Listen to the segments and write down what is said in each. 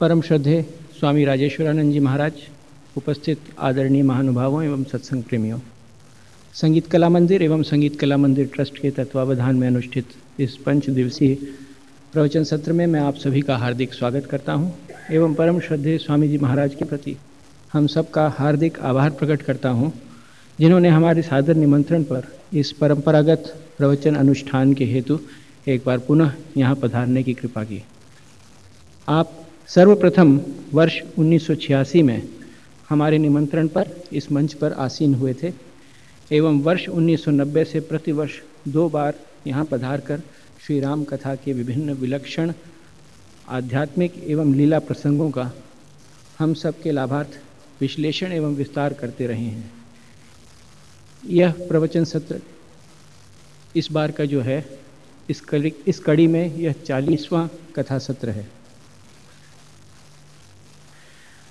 परम श्रद्धे स्वामी राजेश्वरानंद जी महाराज, उपस्थित आदरणीय महानुभावों एवं सत्संग प्रेमियों। संगीत कला मंदिर एवं संगीत कला मंदिर ट्रस्ट के तत्वावधान में अनुष्ठित इस पंच दिवसीय प्रवचन सत्र में मैं आप सभी का हार्दिक स्वागत करता हूँ एवं परम श्रद्धे स्वामी जी महाराज के प्रति हम सबका हार्दिक आभार प्रकट करता हूँ, जिन्होंने हमारे सादर निमंत्रण पर इस परंपरागत प्रवचन अनुष्ठान के हेतु एक बार पुनः यहाँ पधारने की कृपा की। आप सर्वप्रथम वर्ष 1986 में हमारे निमंत्रण पर, इस मंच पर आसीन हुए थे। एवं वर्ष 1990 से प्रतिवर्ष दो बार यहाँ पधार कर श्री राम कथा के विभिन्न विलक्षण आध्यात्मिक एवं लीला प्रसंगों का हम सबके लाभार्थ विश्लेषण एवं विस्तार करते रहे हैं। यह प्रवचन सत्र इस बार का जो है, इस कड़ी इस कड़ी में यह चालीसवां कथा सत्र है।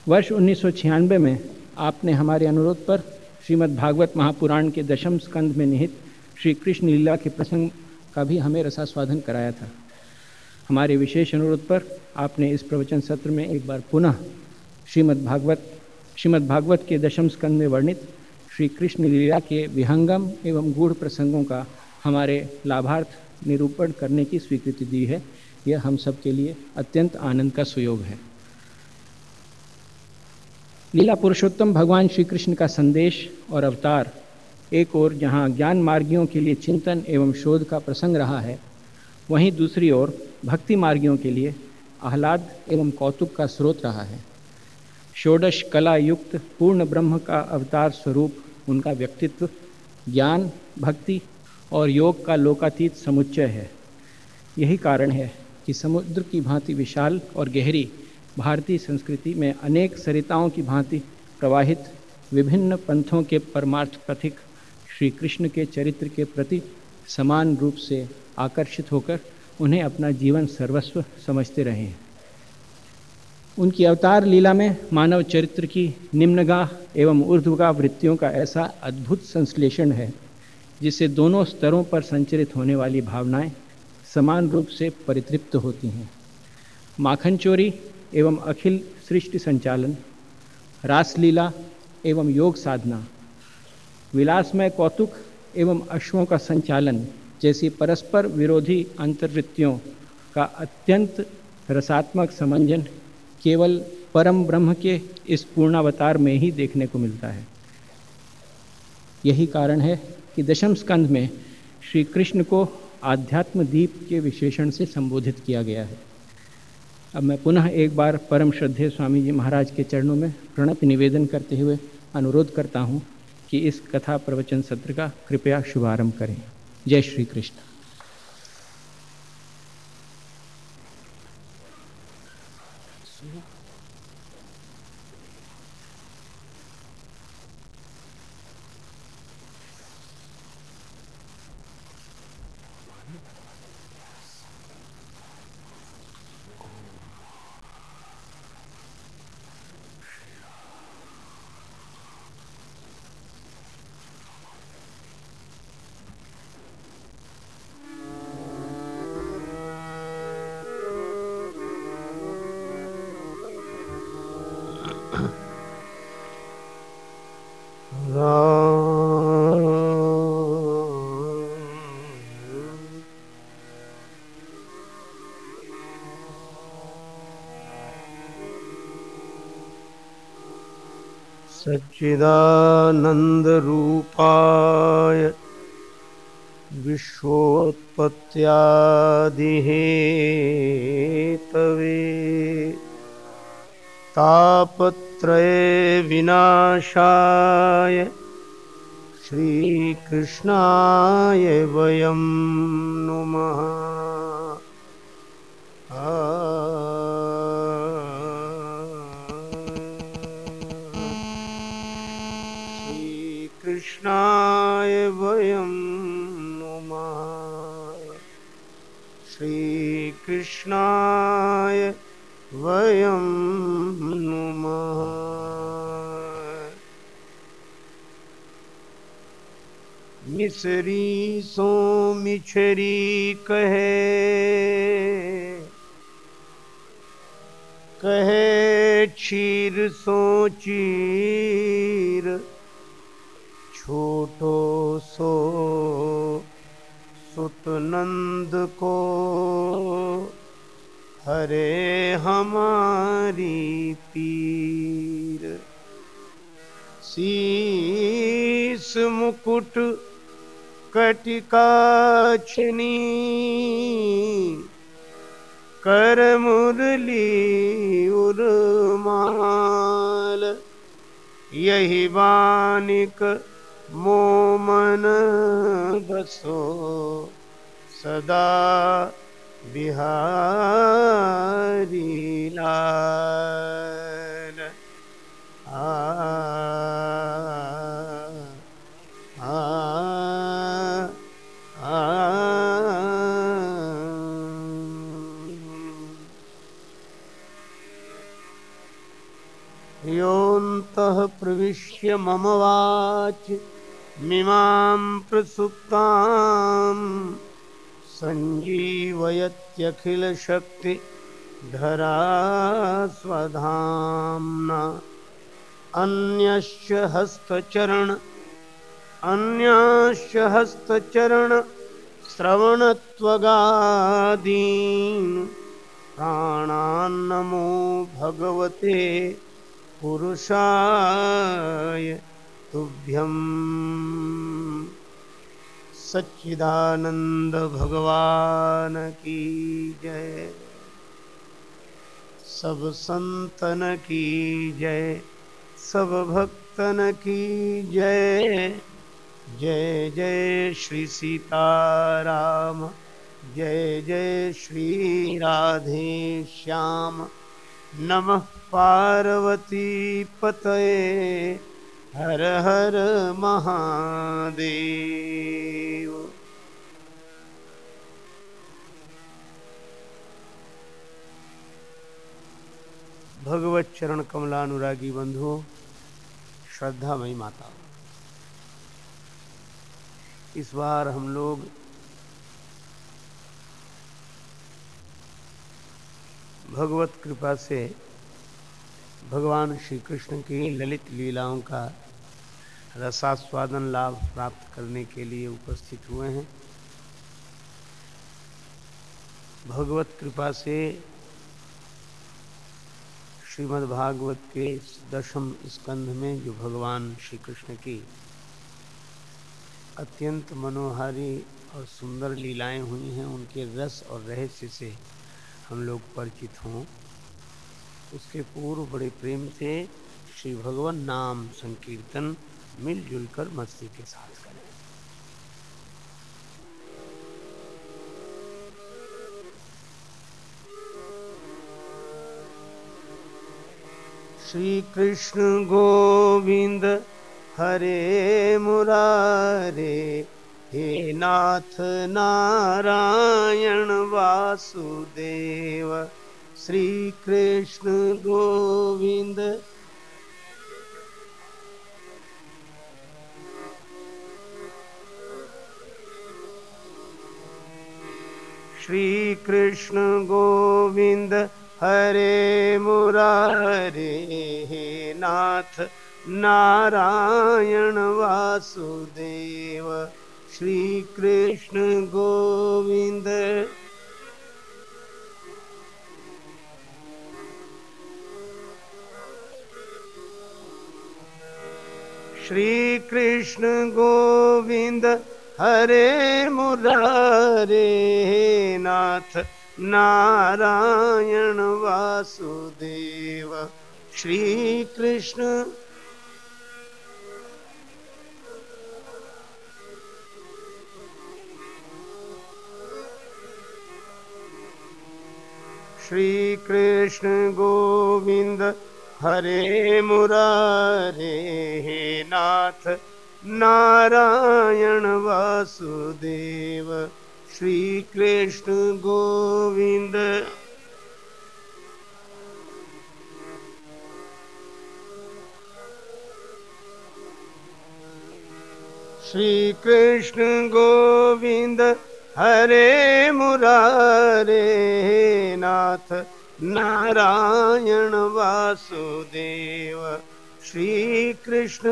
वर्ष उन्नीस सौ छियानवे में आपने हमारे अनुरोध पर श्रीमद् भागवत महापुराण के दशम स्कंद में निहित श्री कृष्ण लीला के प्रसंग का भी हमें रसास्वादन कराया था। हमारे विशेष अनुरोध पर आपने इस प्रवचन सत्र में एक बार पुनः श्रीमद् भागवत श्रीमद् भागवत के दशम स्कंद में वर्णित श्री कृष्ण लीला के विहंगम एवं गूढ़ प्रसंगों का हमारे लाभार्थ निरूपण करने की स्वीकृति दी है। यह हम सब के लिए अत्यंत आनंद का सुयोग है। लीला पुरुषोत्तम भगवान श्री कृष्ण का संदेश और अवतार, एक ओर जहाँ ज्ञान मार्गियों के लिए चिंतन एवं शोध का प्रसंग रहा है, वहीं दूसरी ओर भक्ति मार्गियों के लिए आह्लाद एवं कौतुक का स्रोत रहा है। षोडश कला युक्त पूर्ण ब्रह्म का अवतार स्वरूप, उनका व्यक्तित्व, ज्ञान, भक्ति और योग का लोकातीत समुच्चय है। यही कारण है कि समुद्र की भांति विशाल और गहरी भारतीय संस्कृति में अनेक सरिताओं की भांति प्रवाहित विभिन्न पंथों के परमार्थ पथिक श्री कृष्ण के चरित्र के प्रति समान रूप से आकर्षित होकर उन्हें अपना जीवन सर्वस्व समझते रहे हैं। उनकी अवतार लीला में मानव चरित्र की निम्नगाह एवं ऊर्ध्वगाह वृत्तियों का ऐसा अद्भुत संश्लेषण है, जिससे दोनों स्तरों पर संचरित होने वाली भावनाएँ समान रूप से परितृप्त होती हैं। माखन चोरी एवं अखिल सृष्टि संचालन, रासलीला एवं योग साधना, विलासमय कौतुक एवं अश्वों का संचालन जैसी परस्पर विरोधी अंतर्वृत्तियों का अत्यंत रसात्मक समंजन केवल परम ब्रह्म के इस पूर्णावतार में ही देखने को मिलता है। यही कारण है कि दशम स्कंध में श्री कृष्ण को आध्यात्म दीप के विशेषण से संबोधित किया गया है। अब मैं पुनः एक बार परम श्रद्धेय स्वामी जी महाराज के चरणों में प्रणत निवेदन करते हुए अनुरोध करता हूँ कि इस कथा प्रवचन सत्र का कृपया शुभारंभ करें। जय श्री कृष्ण। सच्चिदानन्दरूपाय विश्वोत्पत्त्यादिहेतवे तापत्रये विनाशाय श्रीकृष्णाय वयं नुमः श्रीकृष्णाय वयं नुमः। मिसरी सो मिछरी कहे कहे क्षीर सो चीर छोटो सो सुत नंद को हरे हमारी पीर। शीस मुकुट कटिकाछनी कर मुरली उर्माल। यही बानिक मोमन बसो सदा बिहारी लाल। आ प्रविश्य मम वाच। मिमां प्रसुप्तां सञ्जीवयत्यखिलशक्तिधरा स्वधाम्ना। अन्यश्च हस्तचरण अन्याश्च हस्तचरण श्रवणत्वगादीन्। प्राणान्नमो भगवते पुरुषाय तुभ्यं सच्चिदानंद भगवान की जय। सब संतन की जय। सब भक्तन की जय। जय जय श्री सीताराम। जय जय श्री राधे श्याम। नमः पार्वती पतये। हर हर महादेव। भगवत चरण कमलानुरागी बंधुओं, श्रद्धामयी माता, इस बार हम लोग भगवत कृपा से भगवान श्री कृष्ण की ललित लीलाओं का रसास्वादन लाभ प्राप्त करने के लिए उपस्थित हुए हैं। भगवत कृपा से श्रीमद् भागवत के दशम स्कंध में जो भगवान श्री कृष्ण की अत्यंत मनोहारी और सुंदर लीलाएँ हुई हैं, उनके रस और रहस्य से हम लोग परिचित हों। उसके पूर्व बड़े प्रेम से श्री भगवान नाम संकीर्तन मिलजुल कर मस्ती के साथ करें। श्री कृष्ण गोविंद, हरे मुरारे, हे नाथ नारायण वासुदेव। श्री कृष्ण गोविंद श्रीकृष्ण गोविन्द हरे मुरारि हेनाथ नारायण वासुदेव श्रीकृष्ण गोविन्द। श्रीकृष्ण गोविन्द हरे मुरारे नाथ नारायण वासुदेव श्री कृष्ण। श्री कृष्ण गोविंद हरे मुरारे नाथ नारायण वासुदेव श्रीकृष्ण गोविन्द। श्रीकृष्ण गोविन्द हरे मुरारे नाथ नारायण वासुदेव श्रीकृष्ण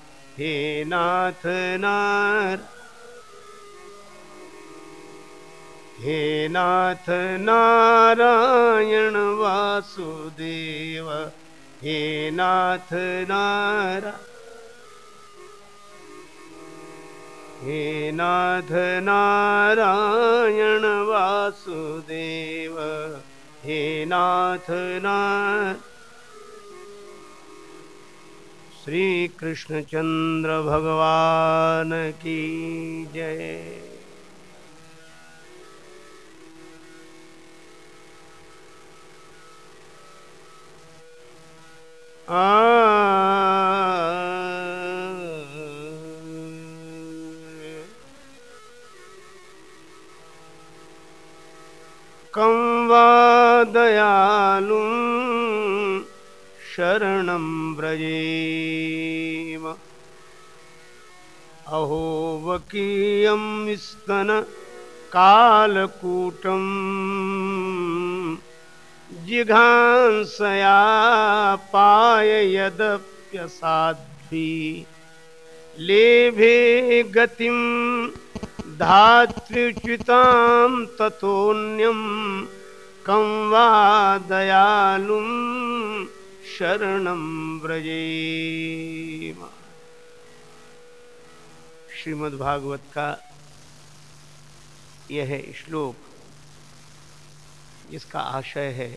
हे नाथ नार। हे नाथ नारायण वासुदेव। हे नाथ नारा। हे नाथ नारायण वासुदेव। हे नाथ नार श्री कृष्णचंद्र भगवान की जय। कं वा दयालुं शरणं व्रजेम। अहो वकीयं स्तनकालकूटम् जिघांसया पाय यदप्यसाध्वी। लेभे गतिं धात्र्युचितां ततोऽन्यं कं वा दयालुं शरणं व्रजेम। श्रीमद्भागवत का यह श्लोक इसका आशय है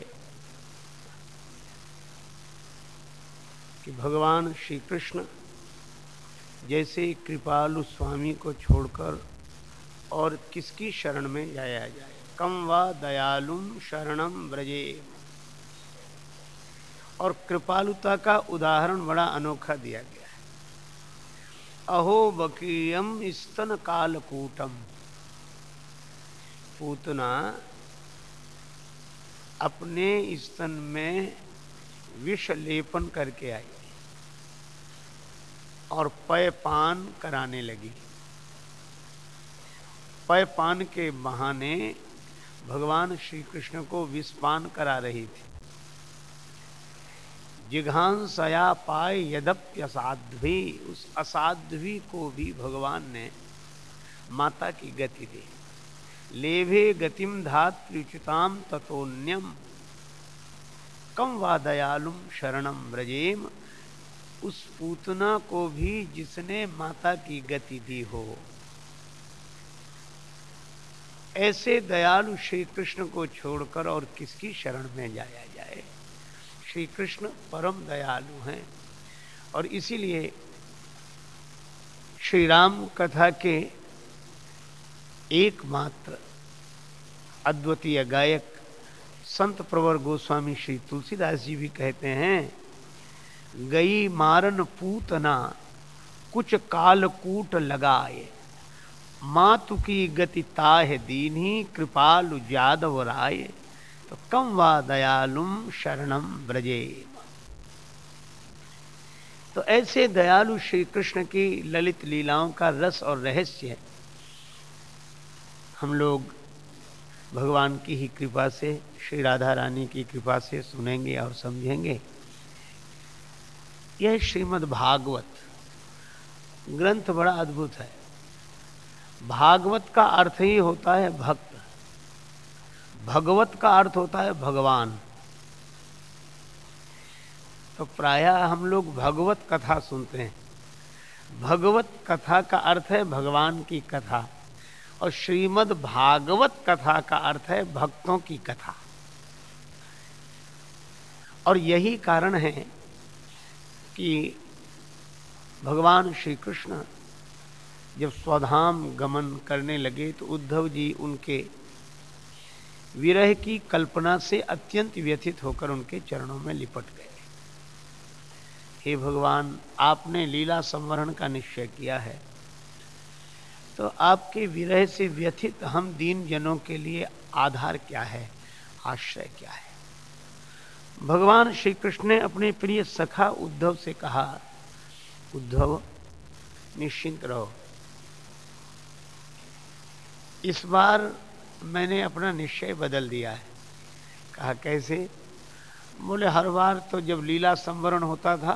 कि भगवान श्री कृष्ण जैसे कृपालु स्वामी को छोड़कर और किसकी शरण में जाया जाए? कम व दयालुम शरणम ब्रजे और कृपालुता का उदाहरण बड़ा अनोखा दिया गया है। अहो बकीयम स्तन कालकूटम। पूतना, अपने स्तन में विष लेपन करके आई और पय पान कराने लगी। पय पान के बहाने भगवान श्री कृष्ण को विष पान करा रही थी। जिघांसया पाए यद्यप्य असाध्वी उस असाध्वी को भी भगवान ने माता की गति दी। लेभे गतिम धात्युचिताम तथोन्यम कम वा दयालुम शरणम व्रजेम। उस पूतना को भी जिसने माता की गति दी हो। ऐसे दयालु श्री कृष्ण को छोड़कर और किसकी शरण में जाया जाए? श्री कृष्ण परम दयालु हैं। और इसीलिए श्री राम कथा के एकमात्र अद्वितीय गायक संत प्रवर गोस्वामी श्री तुलसीदास जी भी कहते हैं, गई मारन पूतना कुछ कालकूट लगाए। मातु की गति ताह दीनी कृपालु जादव राय तो कम वा दयालुम शरणम ब्रजे तो ऐसे दयालु श्री कृष्ण की ललित लीलाओं का रस और रहस्य है। हम लोग भगवान की ही कृपा से, श्री राधा रानी की कृपा से सुनेंगे और समझेंगे। यह श्रीमद् भागवत ग्रंथ बड़ा अद्भुत है। भागवत का अर्थ ही होता है भक्त। भगवत का अर्थ होता है भगवान। तो प्रायः हम लोग भगवत कथा सुनते हैं। भगवत कथा का अर्थ है भगवान की कथा और श्रीमद् भागवत कथा का अर्थ है भक्तों की कथा। और यही कारण है कि भगवान श्री कृष्ण जब स्वधाम गमन करने लगे तो उद्धव जी उनके विरह की कल्पना से अत्यंत व्यथित होकर उनके चरणों में लिपट गए। हे भगवान, आपने लीला संवरण का निश्चय किया है। तो आपके विरह से व्यथित हम दीन जनों के लिए आधार क्या है? आश्रय क्या है? भगवान श्री कृष्ण ने अपने प्रिय सखा उद्धव से कहा, उद्धव, निश्चिंत रहो। इस बार मैंने अपना निश्चय बदल दिया है। कहा, कैसे? बोले, हर बार तो जब लीला संवरण होता था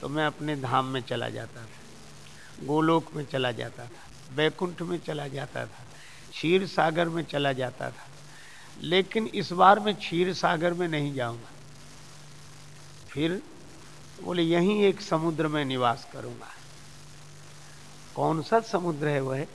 तो मैं अपने धाम में चला जाता था, गोलोक में चला जाता था बैकुंठ में चला जाता था क्षीर सागर में चला जाता था, लेकिन इस बार मैं क्षीर सागर में नहीं जाऊँगा। फिर बोले, यहीं एक समुद्र में निवास करूँगा। कौन सा समुद्र है वह?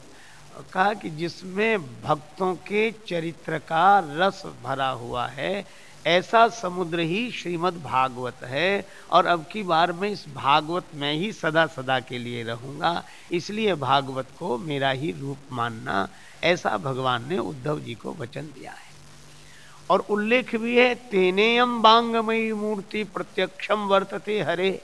कहा कि जिसमें भक्तों के चरित्र का रस भरा हुआ है, ऐसा समुद्र ही श्रीमद् भागवत है। और अब की बार मैं इस भागवत में ही सदा सदा के लिए रहूँगा, इसलिए भागवत को मेरा ही रूप मानना, ऐसा भगवान ने उद्धव जी को वचन दिया है। और उल्लेख भी है तेनेयम बांगमयी मूर्ति प्रत्यक्षम वर्तते हरे।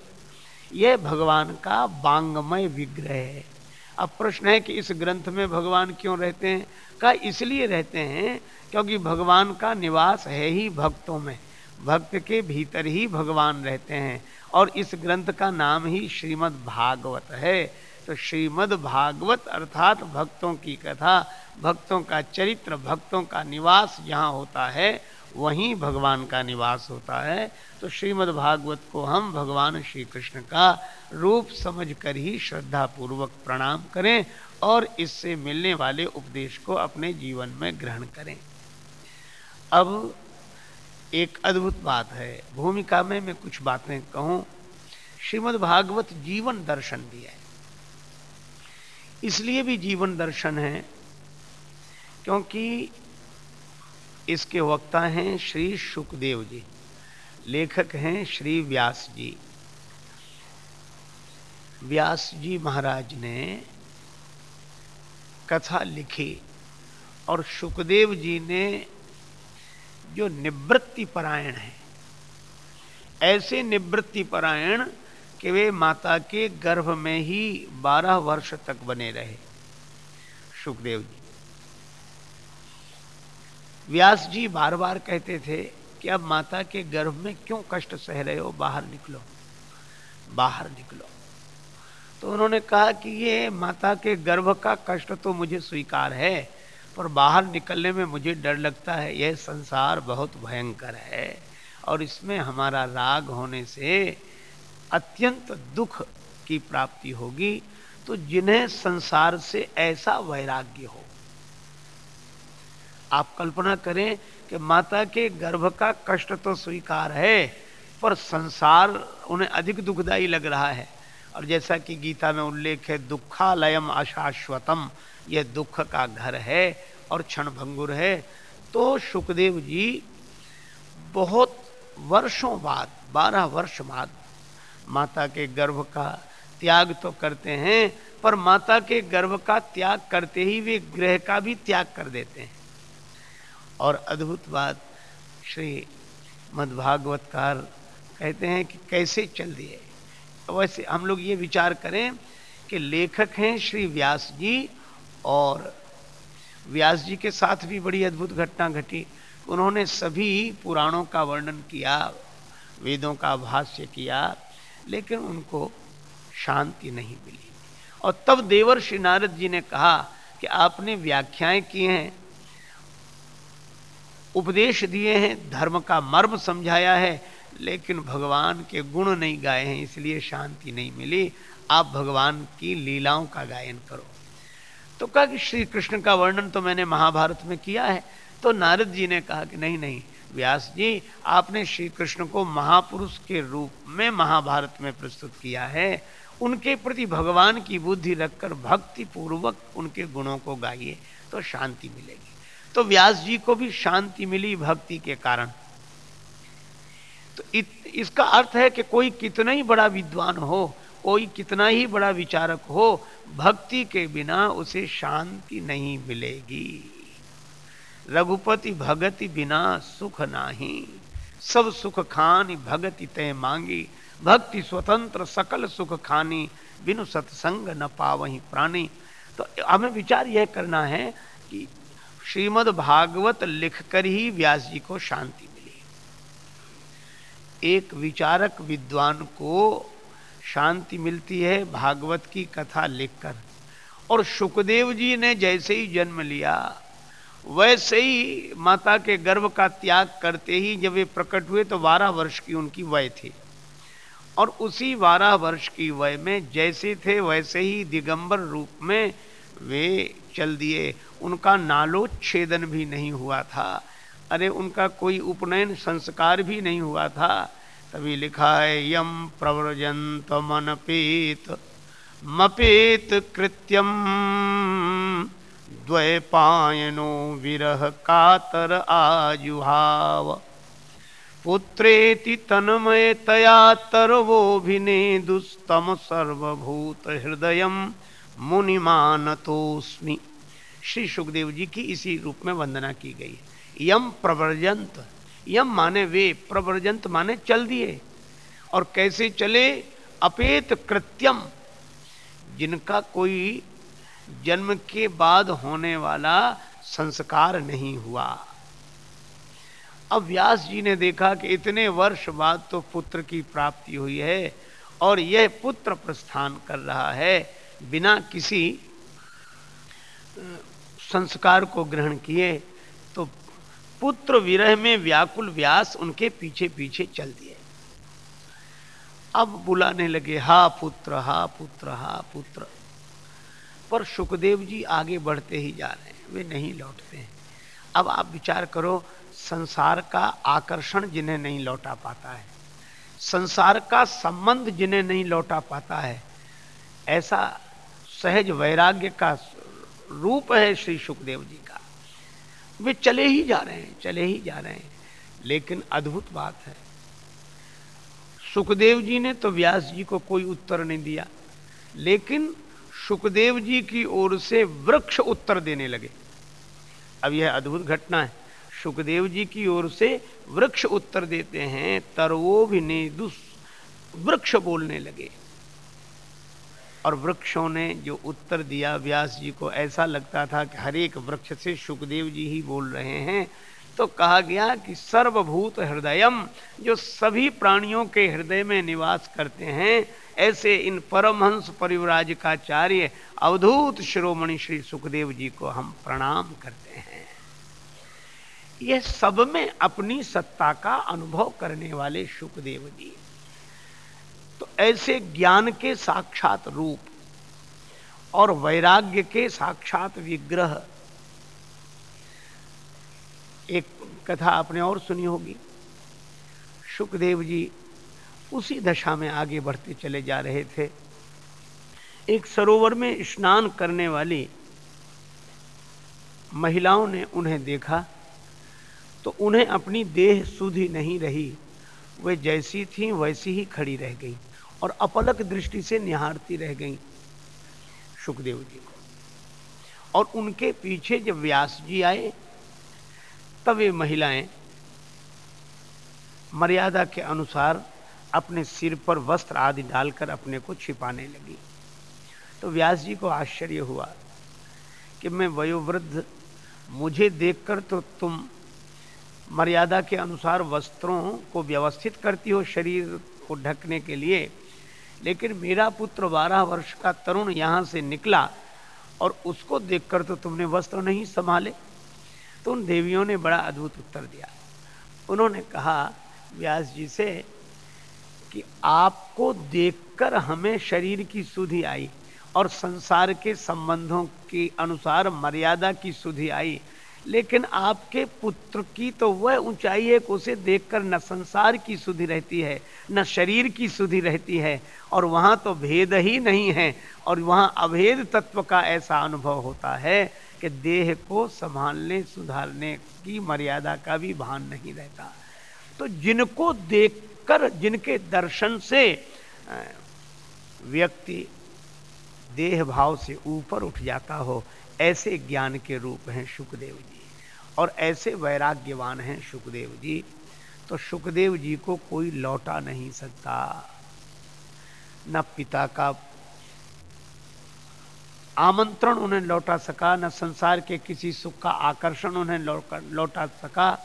यह भगवान का बांगमय विग्रह है। अब प्रश्न है कि इस ग्रंथ में भगवान क्यों रहते हैं? का इसलिए रहते हैं क्योंकि भगवान का निवास है ही भक्तों में। भक्त के भीतर ही भगवान रहते हैं और इस ग्रंथ का नाम ही श्रीमद् भागवत है। तो श्रीमद् भागवत अर्थात भक्तों की कथा, भक्तों का चरित्र, भक्तों का निवास जहाँ होता है। वहीं भगवान का निवास होता है तो श्रीमद् भागवत को हम भगवान श्री कृष्ण का रूप समझकर ही श्रद्धा पूर्वक प्रणाम करें और इससे मिलने वाले उपदेश को अपने जीवन में ग्रहण करें। अब एक अद्भुत बात है। भूमिका में मैं कुछ बातें कहूँ। श्रीमद् भागवत जीवन दर्शन भी है। इसलिए भी जीवन दर्शन है, क्योंकि इसके वक्ता हैं श्री सुखदेव जी, लेखक हैं श्री व्यास जी। व्यास जी महाराज ने कथा लिखी और सुखदेव जी ने जो निवृत्ति परायण है, ऐसे निवृत्ति परायण कि वे माता के गर्भ में ही बारह वर्ष तक बने रहे। सुखदेव जी व्यास जी बार बार कहते थे कि अब माता के गर्भ में क्यों कष्ट सह रहे हो? बाहर निकलो। बाहर निकलो। तो उन्होंने कहा कि ये माता के गर्भ का कष्ट तो मुझे स्वीकार है, पर बाहर निकलने में मुझे डर लगता है। यह संसार बहुत भयंकर है और इसमें हमारा राग होने से अत्यंत दुख की प्राप्ति होगी। तो जिन्हें संसार से ऐसा वैराग्य हो आप कल्पना करें कि माता के गर्भ का कष्ट तो स्वीकार है, पर संसार उन्हें अधिक दुखदाई लग रहा है। और जैसा कि गीता में उल्लेख है, दुखालयम अशाश्वतम, यह दुख का घर है और क्षण भंगुर है। तो सुखदेव जी, बहुत वर्षों बाद, बारह वर्ष बाद, माता के गर्भ का त्याग तो करते हैं, पर माता के गर्भ का त्याग करते ही वे ग्रह का भी त्याग कर देते हैं। और अद्भुत बात श्री मद्भागवतकार कहते हैं कि कैसे चल दिए वैसे हम लोग ये विचार करें कि लेखक हैं श्री व्यास जी और व्यास जी के साथ भी बड़ी अद्भुत घटना घटी। उन्होंने सभी पुराणों का वर्णन किया, वेदों का भाष्य किया, लेकिन उनको शांति नहीं मिली। और तब देवर श्री नारद जी ने कहा कि आपने व्याख्याएँ की हैं उपदेश दिए हैं, धर्म का मर्म समझाया है, लेकिन भगवान के गुण नहीं गाए हैं, इसलिए शांति नहीं मिली। आप भगवान की लीलाओं का गायन करो। तो कहा कि श्री कृष्ण का वर्णन तो मैंने महाभारत में किया है। तो नारद जी ने कहा कि नहीं नहीं, व्यास जी, आपने श्री कृष्ण को महापुरुष के रूप में महाभारत में प्रस्तुत किया है। उनके प्रति भगवान की बुद्धि रखकर भक्ति पूर्वक उनके गुणों को गाइए तो शांति मिलेगी। तो व्यास जी को भी शांति मिली भक्ति के कारण। तो इत, इसका अर्थ है कि कोई कितना ही बड़ा विद्वान हो कोई कितना ही बड़ा विचारक हो भक्ति के बिना उसे शांति नहीं मिलेगी। रघुपति भगति बिना सुख नाही। सब सुख खानी भगति तय मांगी। भक्ति स्वतंत्र सकल सुख खानी बिनु सत्संग न पावही प्राणी। तो हमें विचार यह करना है कि श्रीमद् भागवत लिखकर ही व्यास जी को शांति मिली। एक विचारक विद्वान को शांति मिलती है भागवत की कथा लिखकर। और सुखदेव जी ने जैसे ही जन्म लिया, वैसे ही माता के गर्भ का त्याग करते ही जब वे प्रकट हुए तो बारह वर्ष की उनकी वय थी। और उसी बारह वर्ष की वय में जैसे थे वैसे ही दिगंबर रूप में वे चल दिए, उनका नालोच्छेदन भी नहीं हुआ था। अरे, उनका कोई उपनयन, संस्कार भी नहीं हुआ था। तभी लिखा है, यम प्रव्रजंत मनपेत, मपेत कृत्यम, द्वैपायनो विरह कातर आजुहाव। पुत्रेति तन्मयतया तरवोभिने दुस्तम सर्वभूत हृदय मुनिमानतोस्मि श्री सुखदेव जी की इसी रूप में वंदना की गई। यम प्रवर्जंत। यम माने वे, प्रवर्जंत माने चल दिए। और कैसे चले? अपेत कृत्यम। जिनका कोई जन्म के बाद होने वाला संस्कार नहीं हुआ। अब व्यास जी ने देखा कि इतने वर्ष बाद तो पुत्र की प्राप्ति हुई है और यह पुत्र प्रस्थान कर रहा है। बिना किसी संस्कार को ग्रहण किए तो पुत्र विरह में व्याकुल व्यास उनके पीछे पीछे चल दिए। अब बुलाने लगे, हा पुत्र हा पुत्र हा पुत्र। पर सुखदेव जी आगे बढ़ते ही जा रहे हैं, वे नहीं लौटते हैं। अब आप विचार करो, संसार का आकर्षण जिन्हें नहीं लौटा पाता है, संसार का संबंध जिन्हें नहीं लौटा पाता है, ऐसा सहज वैराग्य का रूप है श्री सुखदेव जी का। वे चले ही जा रहे हैं, चले ही जा रहे हैं। लेकिन अद्भुत बात है। सुखदेव जी ने तो व्यास जी को कोई उत्तर नहीं दिया, लेकिन सुखदेव जी की ओर से वृक्ष उत्तर देने लगे। अब यह अद्भुत घटना है। सुखदेव जी की ओर से वृक्ष उत्तर देते हैं तरवो तरवोभिने दुस वृक्ष बोलने लगे। और वृक्षों ने जो उत्तर दिया, व्यास जी को ऐसा लगता था कि हर एक वृक्ष से सुखदेव जी ही बोल रहे हैं। तो कहा गया कि सर्वभूत हृदयम, जो सभी प्राणियों के हृदय में निवास करते हैं, ऐसे इन परमहंस परिवराजकाचार्य, अवधूत शिरोमणि श्री सुखदेव जी को हम प्रणाम करते हैं। यह सब में अपनी सत्ता का अनुभव करने वाले सुखदेव जी। ऐसे ज्ञान के साक्षात रूप और वैराग्य के साक्षात विग्रह। एक कथा आपने और सुनी होगी। सुखदेव जी उसी दशा में आगे बढ़ते चले जा रहे थे। एक सरोवर में स्नान करने वाली महिलाओं ने उन्हें देखा तो उन्हें अपनी देह सुधी नहीं रही। वे जैसी थी, वैसी ही खड़ी रह गई। और अपलक दृष्टि से निहारती रह गई सुखदेव जी को। और उनके पीछे जब व्यास जी आए, तब ये महिलाएँ मर्यादा के अनुसार अपने सिर पर वस्त्र आदि डालकर अपने को छिपाने लगी। तो व्यास जी को आश्चर्य हुआ कि मैं वयोवृद्ध, मुझे देखकर तो तुम मर्यादा के अनुसार वस्त्रों को व्यवस्थित करती हो शरीर को ढकने के लिए। लेकिन मेरा पुत्र बारह वर्ष का तरुण यहाँ से निकला और उसको देखकर तो तुमने वस्त्र नहीं संभाले। तो उन देवियों ने बड़ा अद्भुत उत्तर दिया। उन्होंने कहा, व्यास जी से कि आपको देखकर हमें शरीर की सुधि आई और संसार के संबंधों के अनुसार मर्यादा की सुधि आई। लेकिन आपके पुत्र की तो वह ऊंचाई है उसे देखकर न संसार की सुधि रहती है, न शरीर की सुधि रहती है, और वहाँ तो भेद ही नहीं है, और वहाँ अभेद तत्व का ऐसा अनुभव होता है कि देह को संभालने, सुधारने की मर्यादा का भी भान नहीं रहता। तो जिनको देखकर, जिनके दर्शन से व्यक्ति देह भाव से ऊपर उठ जाता हो, ऐसे ज्ञान के रूप हैं सुखदेव जी। और ऐसे वैराग्यवान हैं सुखदेव जी तो सुखदेव जी को कोई लौटा नहीं सकता। न पिता का आमंत्रण उन्हें लौटा सका, न संसार के किसी सुख का आकर्षण उन्हें लौटा सका,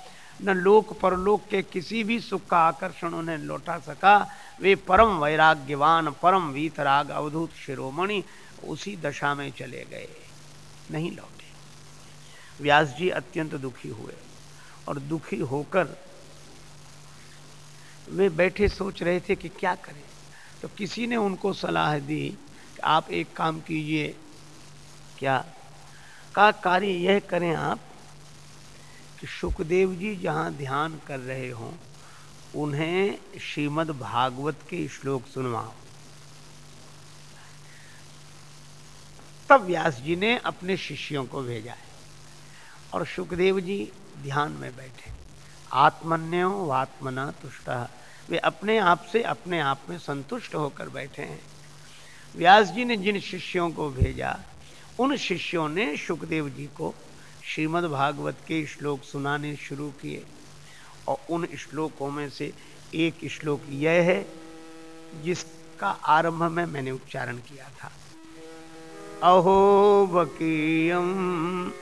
न लोक परलोक के किसी भी सुख का आकर्षण उन्हें लौटा सका। वे परम वैराग्यवान, परम वीतराग, अवधूत शिरोमणि उसी दशा में चले गए, नहीं लौटे। व्यास जी अत्यंत दुखी हुए और दुखी होकर वे बैठे सोच रहे थे कि क्या करें। तो किसी ने उनको सलाह दी कि आप एक काम कीजिए। क्या? का कार्य यह करें आप कि सुखदेव जी जहाँ ध्यान कर रहे हों, उन्हें श्रीमद् भागवत के श्लोक सुनवाओ। तब व्यास जी ने अपने शिष्यों को भेजा है। और सुखदेव जी ध्यान में बैठे। आत्मन्यो आत्मना तुष्ट। वे अपने आप से अपने आप में संतुष्ट होकर बैठे हैं। व्यास जी ने जिन शिष्यों को भेजा, उन शिष्यों ने सुखदेव जी को श्रीमद् भागवत के श्लोक सुनाने शुरू किए। और उन श्लोकों में से एक श्लोक यह है, जिसका आरंभ में मैंने उच्चारण किया था। अहो बकीयम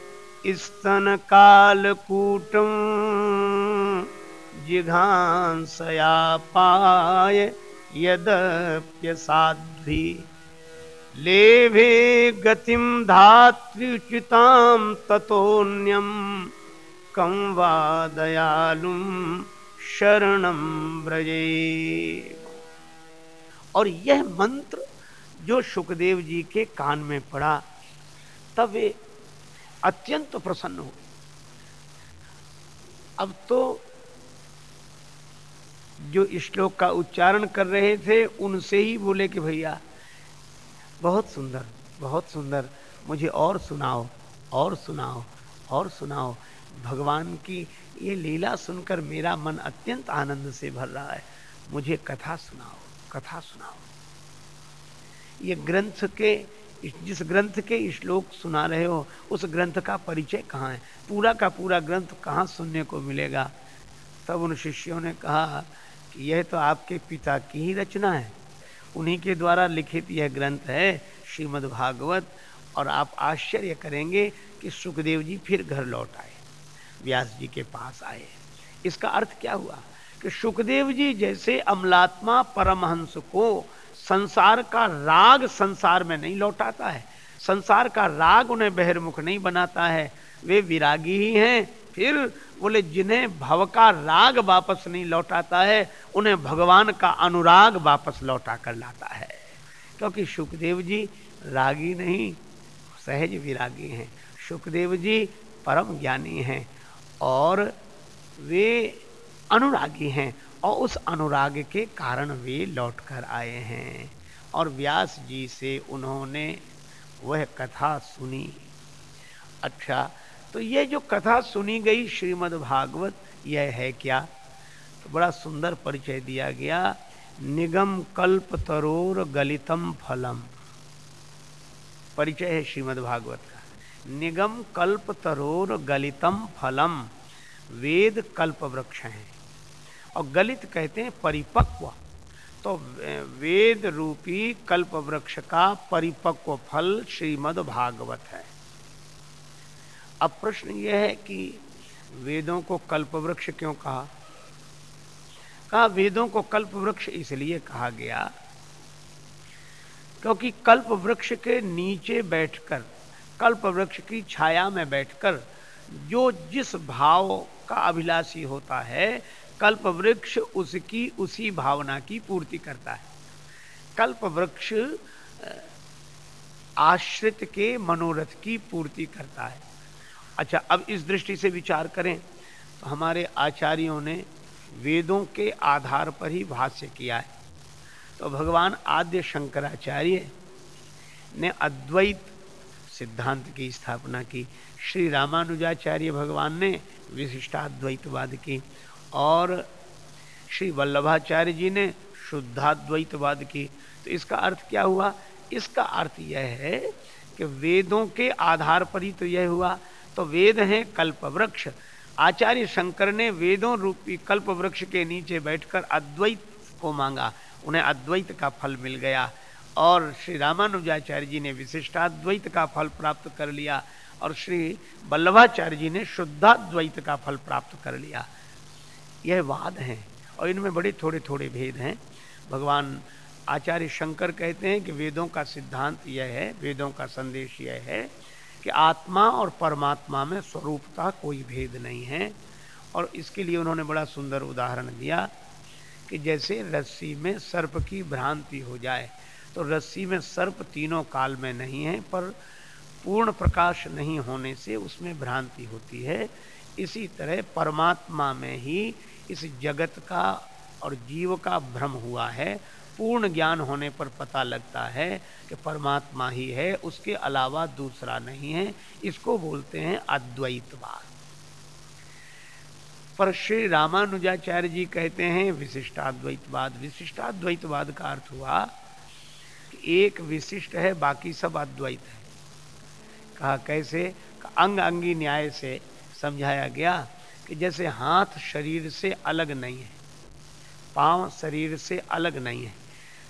स्तन कालकूटम जिघांसया पाय यद्यसाध्वी लेभे गतिम धात्र्युचिताम ततोन्यम कम वा दयालुम शरणम ब्रजे और यह मंत्र जो सुखदेव जी के कान में पड़ा, तब वे अत्यंत प्रसन्न हुए अब तो जो श्लोक का उच्चारण कर रहे थे, उनसे ही बोले कि भैया, बहुत सुंदर बहुत सुंदर, मुझे और सुनाओ और सुनाओ और सुनाओ। भगवान की ये लीला सुनकर मेरा मन अत्यंत आनंद से भर रहा है। मुझे कथा सुनाओ कथा सुनाओ। ये ग्रंथ के जिस ग्रंथ के श्लोक सुना रहे हो, उस ग्रंथ का परिचय कहाँ है? पूरा का पूरा ग्रंथ कहाँ सुनने को मिलेगा? तब उन शिष्यों ने कहा कि यह तो आपके पिता की ही रचना है। उन्हीं के द्वारा लिखित यह ग्रंथ है श्रीमद् भागवत, और आप आश्चर्य करेंगे कि सुखदेव जी फिर घर लौट आए, व्यास जी के पास आए। इसका अर्थ क्या हुआ? कि सुखदेव जी जैसे अमलात्मा परमहंस को संसार का राग संसार में नहीं लौटाता है। संसार का राग उन्हें बहिर्मुख नहीं बनाता है। वे विरागी ही हैं। फिर बोले, जिन्हें भव का राग वापस नहीं लौटाता है, उन्हें भगवान का अनुराग वापस लौटा कर लाता है। क्योंकि सुखदेव जी रागी नहीं, सहज विरागी हैं। सुखदेव जी परम ज्ञानी हैं और वे अनुरागी हैं। और उस अनुराग के कारण वे लौट कर आए हैं। और व्यास जी से उन्होंने वह कथा सुनी। अच्छा तो ये जो कथा सुनी गई श्रीमद् भागवत, यह है क्या? तो बड़ा सुंदर परिचय दिया गया। निगम कल्प तरोर गलितम फलम। परिचय है श्रीमद् भागवत का। निगम कल्प तरोर गलितम फलम। वेद कल्प वृक्ष हैं। और गलित कहते हैं परिपक्व। तो वेद रूपी कल्प वृक्ष का परिपक्व फल श्रीमद् भागवत है। अब प्रश्न यह है कि वेदों को कल्प वृक्ष क्यों कहा? कहा, वेदों को कल्प वृक्ष इसलिए कहा गया क्योंकि कल्प वृक्ष के नीचे बैठकर कल्प वृक्ष की छाया में बैठकर, जो जिस भाव का अभिलाषी होता है कल्प वृक्ष उसकी, उसी भावना की पूर्ति करता है। कल्प वृक्ष आश्रित के मनोरथ की पूर्ति करता है। अच्छा अब इस दृष्टि से विचार करें तो हमारे आचार्यों ने वेदों के आधार पर ही भाष्य किया है। तो भगवान आद्य शंकराचार्य ने अद्वैत सिद्धांत की स्थापना की। श्री रामानुजाचार्य भगवान ने विशिष्टाद्वैतवाद की। और श्री वल्लभाचार्य जी ने शुद्धाद्वैतवाद की। तो इसका अर्थ क्या हुआ? इसका अर्थ यह है कि वेदों के आधार पर ही तो यह हुआ। तो वेद हैं कल्प वृक्ष आचार्य शंकर ने वेदों रूपी कल्प वृक्ष के नीचे बैठकर अद्वैत को मांगा। उन्हें अद्वैत का फल मिल गया। और श्री रामानुजाचार्य जी ने विशिष्टाद्वैत का फल प्राप्त कर लिया। और श्री वल्लभाचार्य जी ने शुद्धाद्वैत का फल प्राप्त कर लिया। यह वाद हैं और इनमें बड़े थोड़े थोड़े भेद हैं। भगवान आचार्य शंकर कहते हैं कि वेदों का सिद्धांत यह है, वेदों का संदेश यह है कि आत्मा और परमात्मा में स्वरूपता कोई भेद नहीं है। और इसके लिए उन्होंने बड़ा सुंदर उदाहरण दिया कि जैसे रस्सी में सर्प की भ्रांति हो जाए तो रस्सी में सर्प तीनों काल में नहीं है, पर पूर्ण प्रकाश नहीं होने से उसमें भ्रांति होती है। इसी तरह परमात्मा में ही इस जगत का और जीव का भ्रम हुआ है, पूर्ण ज्ञान होने पर पता लगता है कि परमात्मा ही है, उसके अलावा दूसरा नहीं है। इसको बोलते हैं अद्वैतवाद। पर श्री रामानुजाचार्य जी कहते हैं, विशिष्टाद्वैतवाद। विशिष्टाद्वैतवाद का अर्थ हुआ कि एक विशिष्ट है, बाकी सब अद्वैत है। कहा कैसे? अंग अंगी न्याय से समझाया गया कि जैसे हाथ शरीर से अलग नहीं है, पाँव शरीर से अलग नहीं है,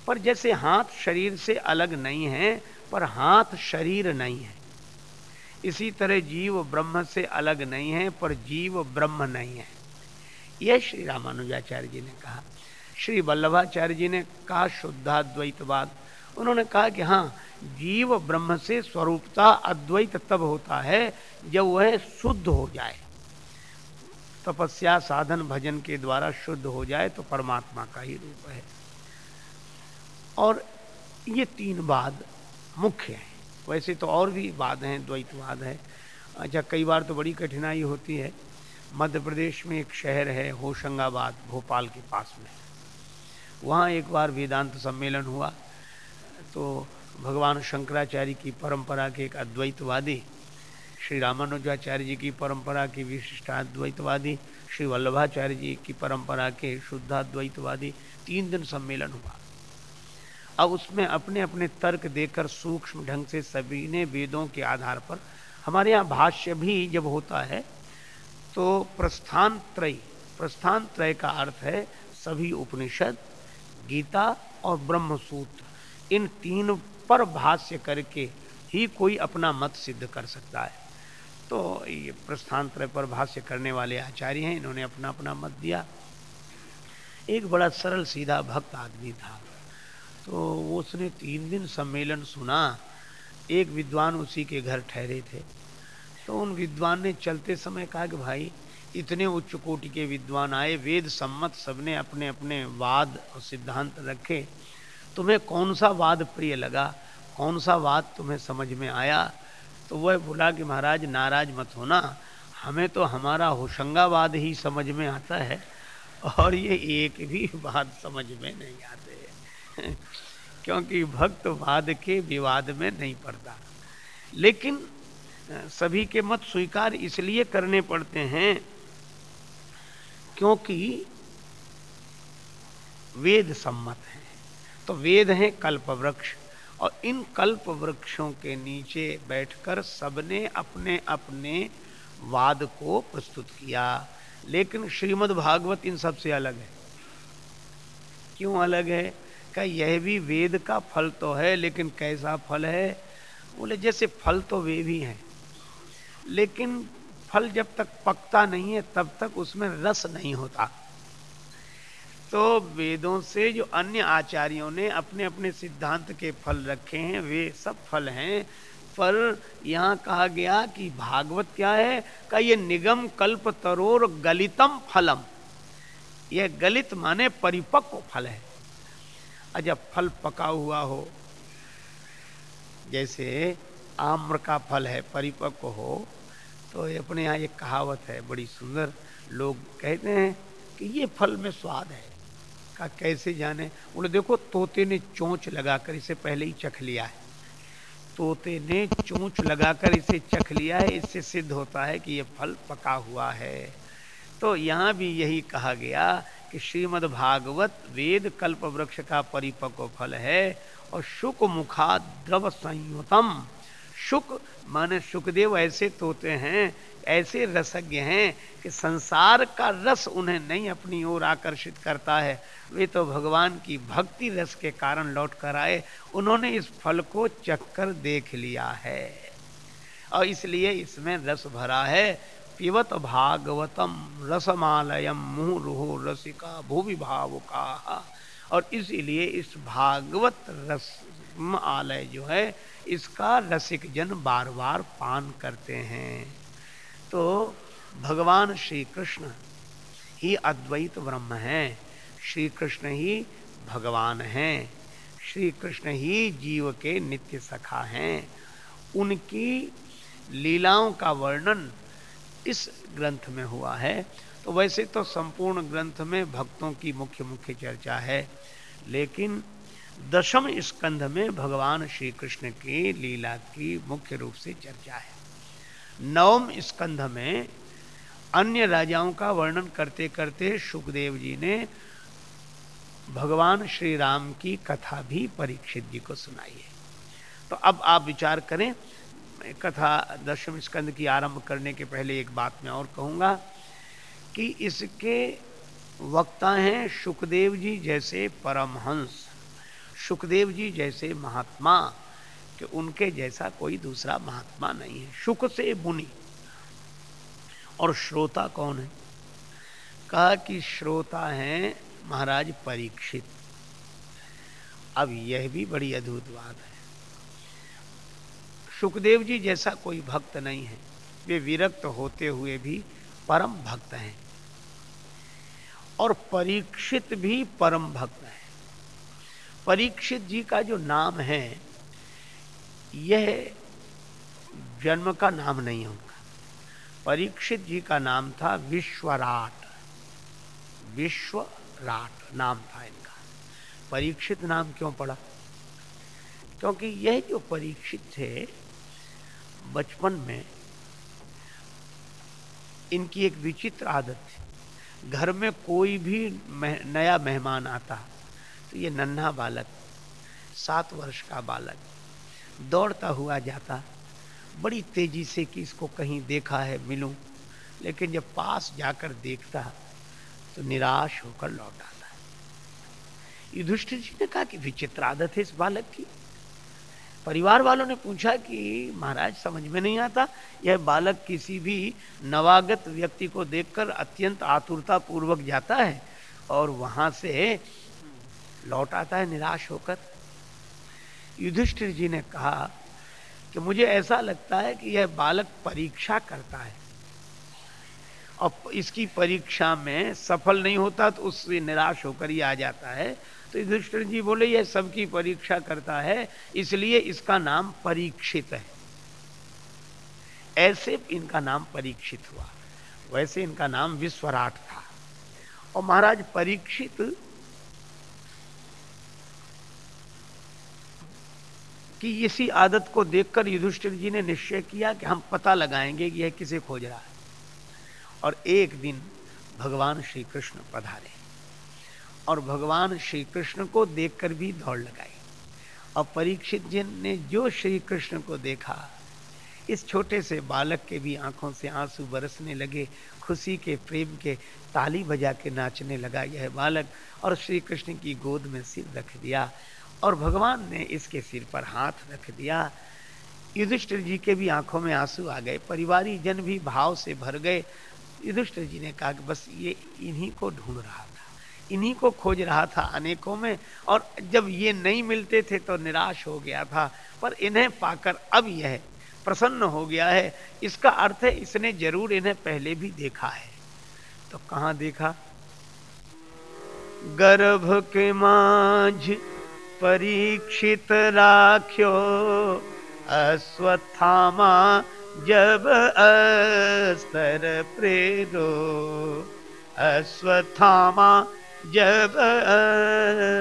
पर जैसे हाथ शरीर से अलग नहीं है, पर हाथ शरीर नहीं है। इसी तरह जीव ब्रह्म से अलग नहीं है, पर जीव ब्रह्म नहीं है। यह श्री रामानुजाचार्य जी ने कहा। श्री वल्लभाचार्य जी ने कहा शुद्धाद्वैतवाद। उन्होंने कहा कि हाँ जीव ब्रह्म से स्वरूपता अद्वैत तब होता है जब वह शुद्ध हो जाए। तपस्या साधन भजन के द्वारा शुद्ध हो जाए तो परमात्मा का ही रूप है। और ये तीन वाद मुख्य हैं। वैसे तो और भी वाद हैं द्वैतवाद है। अच्छा कई बार तो बड़ी कठिनाई होती है। मध्य प्रदेश में एक शहर है, होशंगाबाद, भोपाल के पास में। वहाँ एक बार वेदांत सम्मेलन हुआ। तो भगवान शंकराचार्य की परंपरा के एक अद्वैतवादी श्री रामानुजाचार्य जी की परंपरा के विशिष्टाद्वैतवादी, श्री वल्लभाचार्य जी की परंपरा के शुद्धाद्वैतवादी तीन दिन सम्मेलन हुआ। अब उसमें अपने अपने तर्क देकर सूक्ष्म ढंग से सभी ने वेदों के आधार पर हमारे यहाँ भाष्य भी जब होता है तो प्रस्थान त्रय प्रस्थान त्रय का अर्थ है सभी उपनिषद, गीता और ब्रह्म सूत्र इन तीन पर भाष्य करके ही कोई अपना मत सिद्ध कर सकता है। तो ये प्रस्थान त्रय पर भाष्य करने वाले आचार्य हैं, इन्होंने अपना अपना मत दिया। एक बड़ा सरल सीधा भक्त आदमी था। तो उसने तीन दिन सम्मेलन सुना, एक विद्वान उसी के घर ठहरे थे। तो उन विद्वान ने चलते समय कहा कि भाई, इतने उच्च कोटि के विद्वान आए, वेद सम्मत सबने अपने अपने वाद और सिद्धांत रखे। तुम्हें कौन सा वाद प्रिय लगा? कौन सा वाद तुम्हें समझ में आया? तो वह बोला कि महाराज, नाराज़ मत होना। हमें तो हमारा होशंगावाद ही समझ में आता है और ये एक भी बात समझ में नहीं आते। क्योंकि भक्त वाद के विवाद में नहीं पड़ता। लेकिन, सभी के मत स्वीकार इसलिए करने पड़ते हैं क्योंकि वेद सम्मत है। तो वेद हैं कल्प वृक्ष और इन कल्प वृक्षों के नीचे बैठकर सबने अपने अपने वाद को प्रस्तुत किया। लेकिन श्रीमद् भागवत इन सबसे अलग है। क्यों अलग है? का यह भी वेद का फल तो है, लेकिन कैसा फल है? बोले, जैसे फल तो वे भी हैं। लेकिन फल जब तक पकता नहीं है, तब तक उसमें रस नहीं होता। तो वेदों से जो अन्य आचार्यों ने अपने अपने सिद्धांत के फल रखे हैं, वे सब फल हैं। पर यहाँ कहा गया कि भागवत क्या है? का ये निगम कल्प तरोर गलितम फलम। यह गलित माने परिपक्व फल है। जब फल पका हुआ हो, जैसे आम्र का फल है, परिपक्व हो तो अपने यहाँ एक कहावत है, बड़ी सुंदर। लोग कहते हैं कि ये फल में स्वाद है। का कैसे जाने? बोले, देखो, तोते ने चोंच लगाकर इसे पहले ही चख लिया है। तोते ने चोंच लगाकर इसे चख लिया है। इससे सिद्ध होता है कि ये फल पका हुआ है। तो यहाँ भी यही कहा गया कि श्रीमद् भागवत वेद कल्प वृक्ष का परिपक्व फल है और शुक मुखा द्रव संयुतम। शुक, माने सुखदेव ऐसे तोते हैं, ऐसे रसज्ञ हैं कि संसार का रस उन्हें नहीं अपनी ओर आकर्षित करता है। वे तो भगवान की भक्ति रस के कारण लौट कर आए। उन्होंने इस फल को चक्कर देख लिया है। और इसलिए इसमें रस भरा है। पिवत भागवतम रसमालयम मुह रुहो रसिका भूवि भाव का और इसीलिए इस भागवत रस आलय जो है, इसका रसिक जन बार बार पान करते हैं। तो भगवान श्री कृष्ण ही अद्वैत ब्रह्म है। श्री कृष्ण ही भगवान हैं। श्री कृष्ण ही जीव के नित्य सखा हैं। उनकी लीलाओं का वर्णन इस ग्रंथ में हुआ है। तो वैसे तो संपूर्ण ग्रंथ में भक्तों की मुख्य मुख्य चर्चा है, लेकिन दशम स्कंध में भगवान श्री कृष्ण की लीला की मुख्य रूप से चर्चा है। नवम स्कंध में अन्य राजाओं का वर्णन करते करते सुखदेव जी ने भगवान श्री राम की कथा भी परीक्षित जी को सुनाई है। तो अब आप विचार करें कथा दशम स्कंद की आरंभ करने के पहले एक बात मैं और कहूँगा कि इसके वक्ता हैं सुखदेव जी जैसे परमहंस। सुखदेव जी जैसे महात्मा, कि उनके जैसा कोई दूसरा महात्मा नहीं है। सुख से मुनि। और श्रोता कौन है? कहा कि श्रोता हैं महाराज परीक्षित। अब यह भी बड़ी अद्भुत बात है। सुखदेव जी जैसा कोई भक्त नहीं है। वे विरक्त होते हुए भी परम भक्त हैं। और परीक्षित भी परम भक्त है। परीक्षित जी का जो नाम है, यह जन्म का नाम नहीं है उनका। परीक्षित जी का नाम था विश्वराट। विश्वराट नाम था इनका। परीक्षित नाम क्यों पड़ा? क्योंकि यह जो परीक्षित थे, बचपन में इनकी एक विचित्र आदत थी। घर में कोई भी नया मेहमान आता तो ये नन्हा बालक, सात वर्ष का बालक, दौड़ता हुआ जाता। बड़ी तेज़ी से कि इसको कहीं देखा है, मिलूं, लेकिन जब पास जाकर देखता तो निराश होकर लौट आता युधिष्ठिर जी ने कहा कि विचित्र आदत है इस बालक की। परिवार वालों ने पूछा कि महाराज, समझ में नहीं आता, यह बालक किसी भी नवागत व्यक्ति को देखकर अत्यंत आतुरता पूर्वक जाता है और वहाँ से लौट आता है, निराश होकर। युधिष्ठिर जी ने कहा कि मुझे ऐसा लगता है कि यह बालक परीक्षा करता है। और इसकी परीक्षा में सफल नहीं होता तो उससे निराश होकर ही आ जाता है। तो युधिष्ठिर जी बोले, यह सबकी परीक्षा करता है, इसलिए इसका नाम परीक्षित है। ऐसे इनका नाम परीक्षित हुआ। वैसे इनका नाम विश्वराट था। और महाराज परीक्षित कि इसी आदत को देखकर युधिष्ठिर जी ने निश्चय किया कि हम पता लगाएँगे कि यह किसे खोज रहा है। और एक दिन भगवान श्री कृष्ण पधारे और भगवान श्री कृष्ण को देखकर भी दौड़ लगाई। और परीक्षित जी ने जो श्री कृष्ण को देखा, इस छोटे से बालक के भी आँखों से आँसू बरसने लगे, खुशी के, प्रेम के, ताली बजा के नाचने लगा यह बालक और श्री कृष्ण की गोद में सिर रख दिया। और भगवान ने इसके सिर पर हाथ रख दिया। युधिष्ठिर जी के भी आँखों में आँसू आ गए। परिवारी जन भी भाव से भर गए। युधिष्ठिर जी ने कहा कि बस ये इन्हीं को ढूंढ रहा था। इन्हीं को खोज रहा था अनेकों में और जब ये नहीं मिलते थे तो निराश हो गया था। पर इन्हें पाकर अब यह प्रसन्न हो गया है। इसका अर्थ है इसने ज़रूर इन्हें पहले भी देखा है। तो कहा देखा? गर्भ के माझ परीक्षित राख्यो अश्वत्थामा जब अस्तर प्रेरो। अश्वत्थामा जब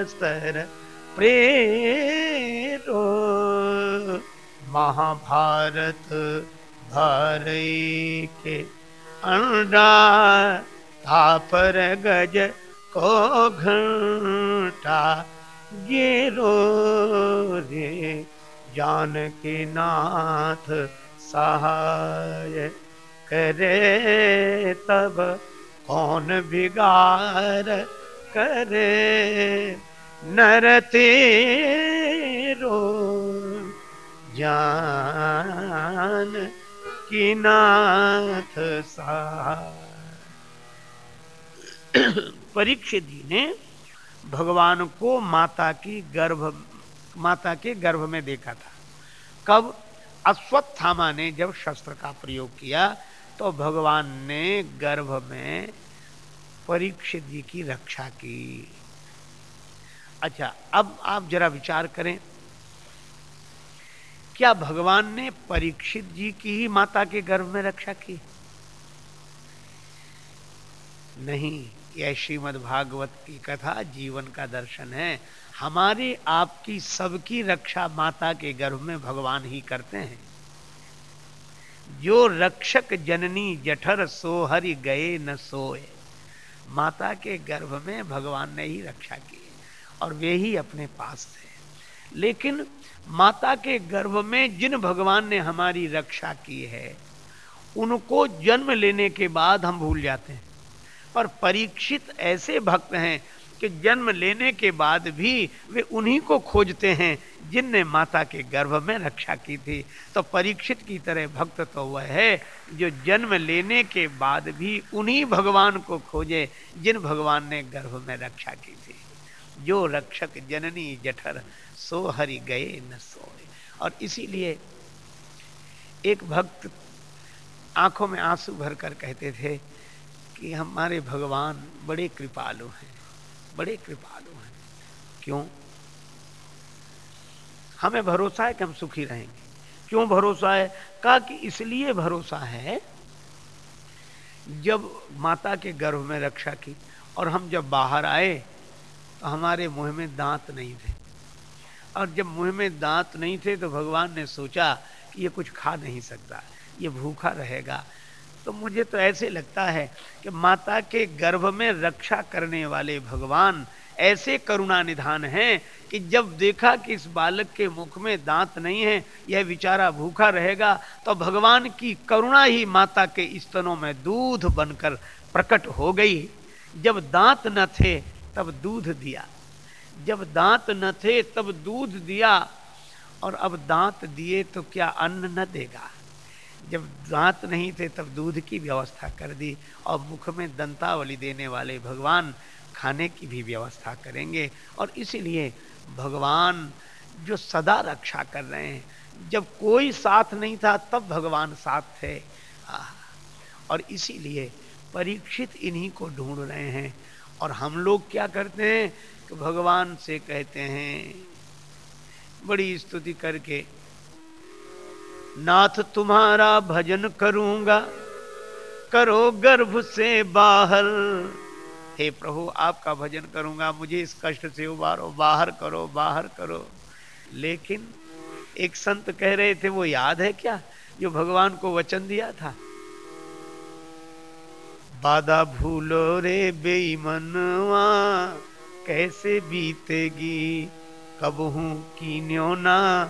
स्तर प्रेरो। महाभारत भरे के अंडा तापर गज को घंटा गिरो रे जान के नाथ सहाय करे तब कौन बिगार करे? नर रो जान की नाथ परीक्षित जी ने भगवान को माता की गर्भ, माता के गर्भ में देखा था। कब? अश्वत्थामा ने जब शस्त्र का प्रयोग किया तो भगवान ने गर्भ में परीक्षित जी की रक्षा की। अच्छा अब आप जरा विचार करें, क्या भगवान ने परीक्षित जी की ही माता के गर्भ में रक्षा की? नहीं। यह श्रीमद भागवत की कथा जीवन का दर्शन है। हमारी आपकी सबकी रक्षा माता के गर्भ में भगवान ही करते हैं। जो रक्षक जननी जठर सोहरि गए न सोए, माता के गर्भ में भगवान ने ही रक्षा की और वे ही अपने पास थे। लेकिन माता के गर्भ में जिन भगवान ने हमारी रक्षा की है, उनको जन्म लेने के बाद हम भूल जाते हैं। पर परीक्षित ऐसे भक्त हैं कि जन्म लेने के बाद भी वे उन्हीं को खोजते हैं जिनने माता के गर्भ में रक्षा की थी। तो परीक्षित की तरह भक्त तो वह है जो जन्म लेने के बाद भी उन्हीं भगवान को खोजे जिन भगवान ने गर्भ में रक्षा की थी। जो रक्षक जननी जठर, सो हरि गए न सोए। और इसीलिए एक भक्त आँखों में आँसू भर कर कहते थे कि हमारे भगवान बड़े कृपालु हैं, बड़े कृपालु हैं। क्यों? हमें भरोसा है कि हम सुखी रहेंगे। क्यों भरोसा है? कहा कि इसलिए भरोसा है, जब माता के गर्भ में रक्षा की और हम जब बाहर आए तो हमारे मुँह में दांत नहीं थे। और जब मुँह में दांत नहीं थे तो भगवान ने सोचा कि ये कुछ खा नहीं सकता, ये भूखा रहेगा। तो मुझे तो ऐसे लगता है कि माता के गर्भ में रक्षा करने वाले भगवान ऐसे करुणा निधान हैं कि जब देखा कि इस बालक के मुख में दांत नहीं है, यह बेचारा भूखा रहेगा तो भगवान की करुणा ही माता के स्तनों में दूध बनकर प्रकट हो गई। जब दांत न थे, तब दूध दिया। जब दांत न थे, तब दूध दिया। और अब दांत दिए तो क्या अन्न न देगा? जब दांत नहीं थे तब दूध की व्यवस्था कर दी और मुख में दंतावली देने वाले भगवान खाने की भी व्यवस्था करेंगे। और इसीलिए भगवान जो सदा रक्षा कर रहे हैं, जब कोई साथ नहीं था तब भगवान साथ थे। और इसीलिए परीक्षित इन्हीं को ढूंढ रहे हैं। और हम लोग क्या करते हैं कि भगवान से कहते हैं, बड़ी स्तुति करके नाथ तुम्हारा भजन करूँगा। करो गर्भ से बाहर। हे प्रभु, आपका भजन करूँगा। मुझे इस कष्ट से उबारो। बाहर करो बाहर करो। लेकिन एक संत कह रहे थे, वो याद है क्या जो भगवान को वचन दिया था? बादा भूलो रे बेईमनवा, कैसे बीतेगी? कब हूँ की न्योना?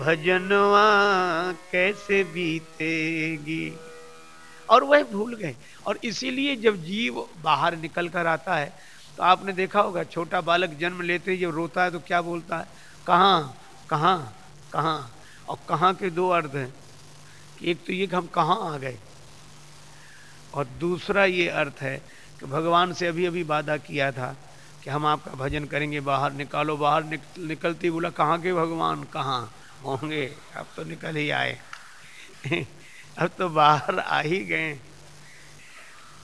भजनवा कैसे बीतेगी? और वह भूल गए। और इसीलिए जब जीव बाहर निकल कर आता है तो आपने देखा होगा छोटा बालक जन्म लेते ही जब रोता है तो क्या बोलता है? कहाँ? कहाँ? कहाँ? और कहाँ के दो अर्थ हैं? कि एक तो ये कि हम कहाँ आ गए? और दूसरा ये अर्थ है कि भगवान से अभी अभी वादा किया था कि हम आपका भजन करेंगे बाहर निकालो बाहर निक, निकलती बोला कहाँ के भगवान? कहाँ? होंगे। अब तो निकल ही आए। अब तो बाहर आ ही गए।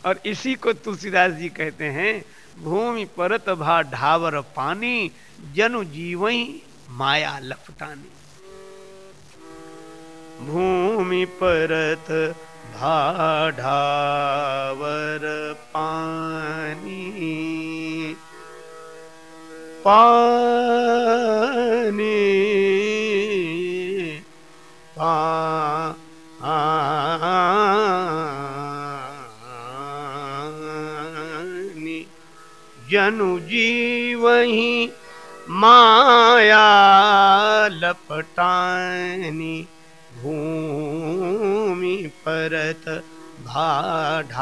और इसी को तुलसीदास जी कहते हैं, भूमि परत भा ढावर पानी, जनु जीवई माया लपटानी। भूमि परत भाढ़ावर पानी पानी पानी जनु जीवही माया लपटानी भूमि परत भाढ़ावर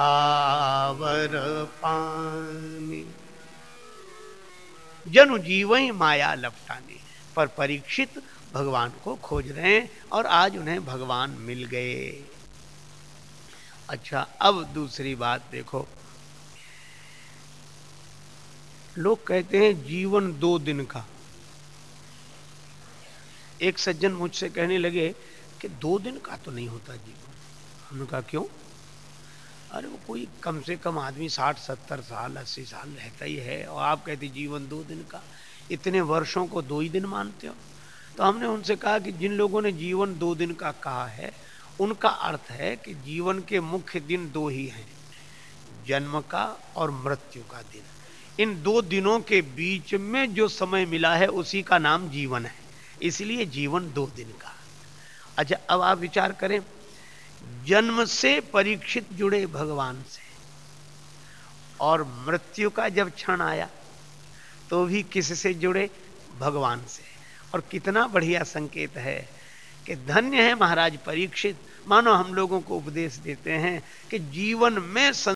पानी जनु जीवही माया लपटानी, पर परीक्षित भगवान को खोज रहे हैं और आज उन्हें भगवान मिल गए। अच्छा अब दूसरी बात देखो। लोग कहते हैं जीवन दो दिन का। एक सज्जन मुझसे कहने लगे कि दो दिन का तो नहीं होता जीवन। हमने कहा, क्यों? अरे वो कोई कम से कम आदमी साठ, सत्तर साल, अस्सी साल रहता ही है। और आप कहते जीवन दो दिन का। इतने वर्षों को दो ही दिन मानते हो। तो हमने उनसे कहा कि जिन लोगों ने जीवन दो दिन का कहा है, उनका अर्थ है कि जीवन के मुख्य दिन दो ही हैं। जन्म का और मृत्यु का दिन। इन दो दिनों के बीच में जो समय मिला है, उसी का नाम जीवन है। इसलिए जीवन दो दिन का। अच्छा अब आप विचार करें जन्म से परीक्षित जुड़े भगवान से। और मृत्यु का जब क्षण आया तो भी किससे जुड़े? भगवान से। और कितना बढ़िया संकेत है कि धन्य है महाराज परीक्षित। मानो हम लोगों को उपदेश देते हैं कि जीवन में